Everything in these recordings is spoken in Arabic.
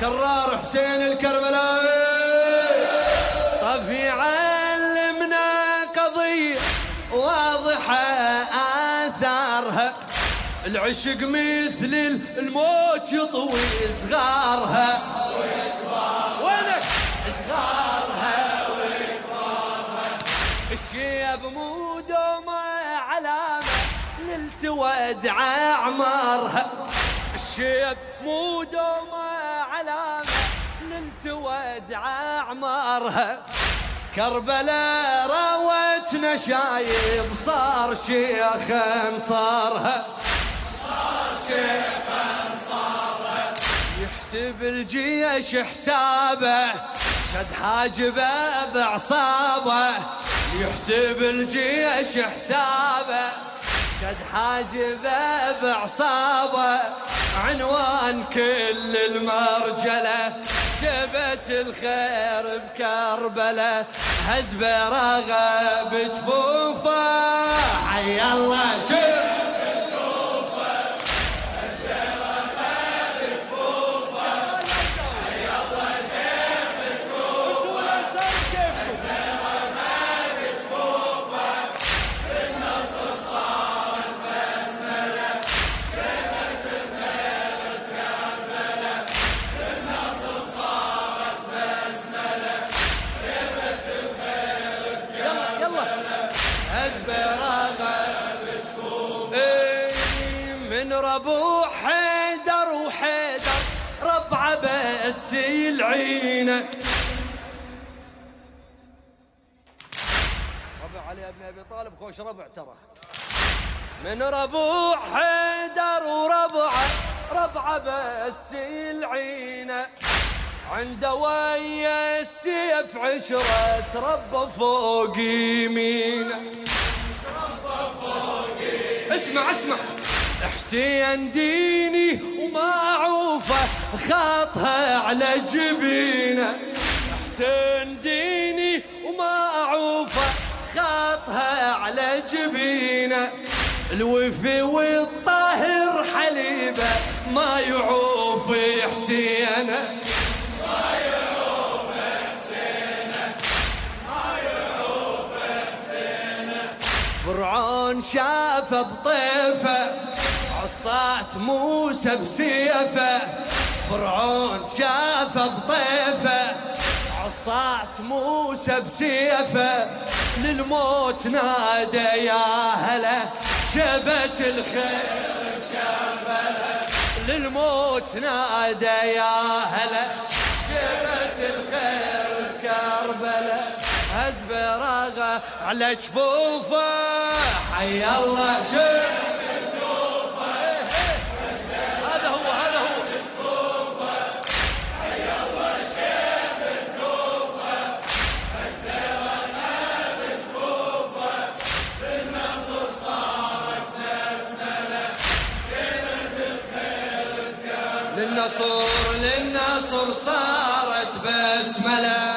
كرار حسين الكربلائي طفي علمنا قضية واضحة آثارها. العشق مثل الموت يطوي صغارها وينك؟ صغارها الشيب مو دومة علامة للتود أعمارها. الشيب مو علامة للتود أعمارها. كربلاء راوتنا شايب صار شيخ أنصارها. يحسب الجيش حسابه شد حاجبه بعصابه يحسب الجيش حسابه شد حاجبه بعصابه عنوان كل المرجله. شبت الخير بكربلة هز براغة بجفوفة. حي الله شوف من ربوع حيدر وحيدر ربعه بس يلعينه ربع علي ابن أبي طالب خوش ربع ترى. من ربوع حيدر وربعه ربعه بس يلعينه عنده ويا السيف عشرة ربى فوق يمينه اسمع اسمع. حسين ديني ومعروفة خاطها على جبينه. حسين ديني ومعروفة خاطها على جبينه. الوفي والطاهر حليبه ما يعوف حسينه. فرعون شافه بطيفه عصات موسى بسيفه فرعون شافه بطيفه. عصات موسى بسيفه للموت نادى يا هلا شبت الخير كربلاء للموت نادى يا هلا شبت الخير كربلاء هز براغه على جفوفه حي الله شوف للنصر للنصر صارت بسمله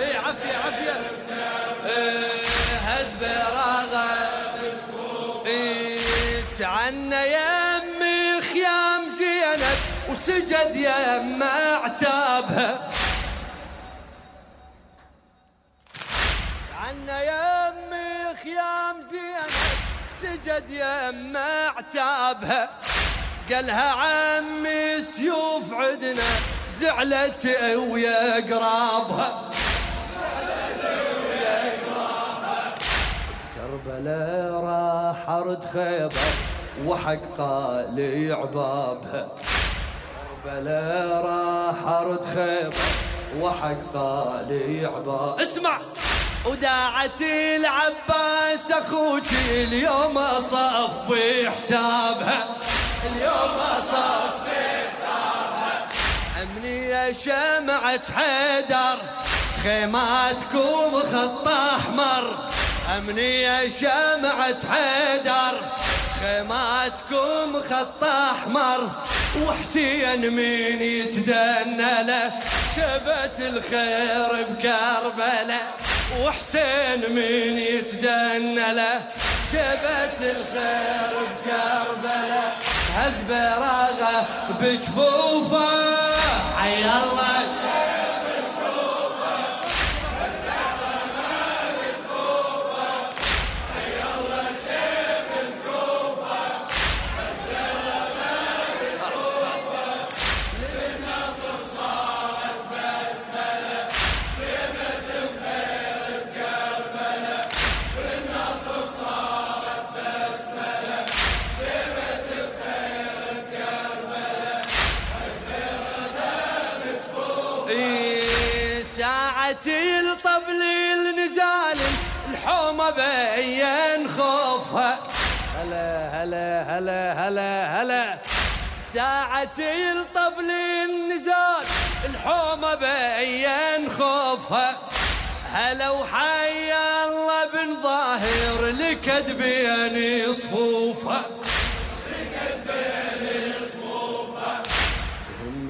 اي عافية إيه، هز براغه إيه، تعنى يمي خيام زينب وسجد يم عتابها عنا يمي خيام زينب سجد يم عتابها قالها عمي سيوف عدنا زعلت ويا قرابها. كربلاء راح أرد خيبر وحق قالي عبابها. كربلاء راح أرد خيبر وحق قالي عباب اسمع وداعت العباس أخوك اليوم أصفي حسابها. اليوم اصفي حسابها أمني يا شمعة حيدر خيماتكم خط أحمر. أمني يا شمعة حيدر خيماتكم خط أحمر. وحسين مين يتدنى له شبت الخير بكربلاء وحسين من يتدنى له شبت الخير بكربلاء هز براغه بجفوفه حي ساعتي الطبل النزال الحومة بين خوفها. هلا هلا هلا هلا هلا. ساعتي الطبل النزال الحومة بين خوفها. هلا وحي الله بن ظاهر لكد بين صفوفها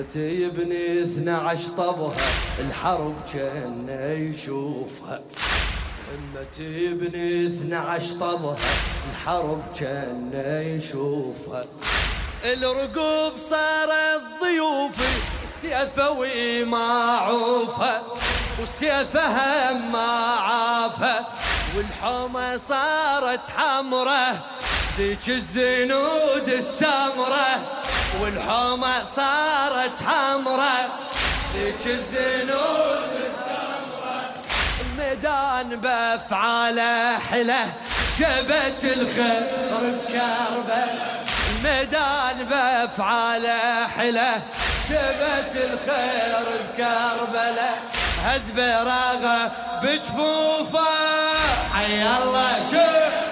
ابني اثنى عشر طبها الحرب كان يشوفها. همتي اثنى عشر طبها الحرب كان يشوفها. الرقوب صارت ضيوفي سيفه ومعوفه وسيفها ما عافه والحومة صارت حمره ذيك الزنود السمره والحومة صارت حمرة ذيك الزنود الميدان بافعاله حلة شبت الخير بكربلاء الميدان بافعاله حلة شبت الخير بكربلاء هز براغة بجفوفة. حي الله شوف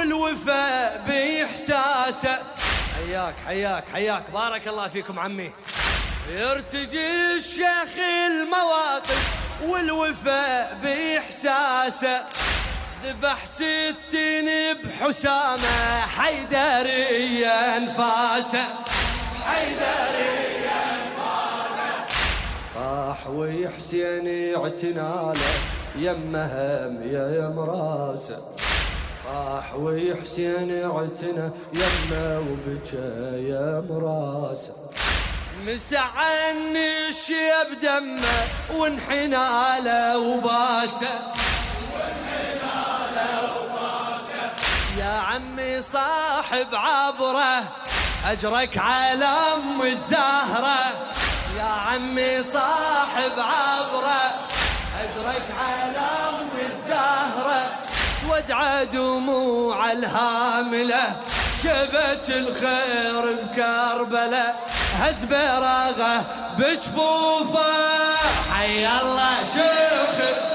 والوفاء بإحساسه. حياك حياك حياك. بارك الله فيكم عمي. يرتجي الشيخ المواقف والوفاء بإحساسه. ذبح ستين بحسامة حيدريا أنفاسه. حيدريا أنفاسه. طاح ويحسين اعتناله. يمهم يا يمراسه راح ويحسين عتنا يما وبكى يا مراسه مسع عني الشيب دمه وانحنى له وباسه. يا عمي صاحب عبره أجرك على أم الزهرة. يا عمي صاحب عبره أجرك على أم الزهرة. ودع دموع الهاملة شبت الخير بكربلاء هز براغه بجفوفة. حي الله شيخ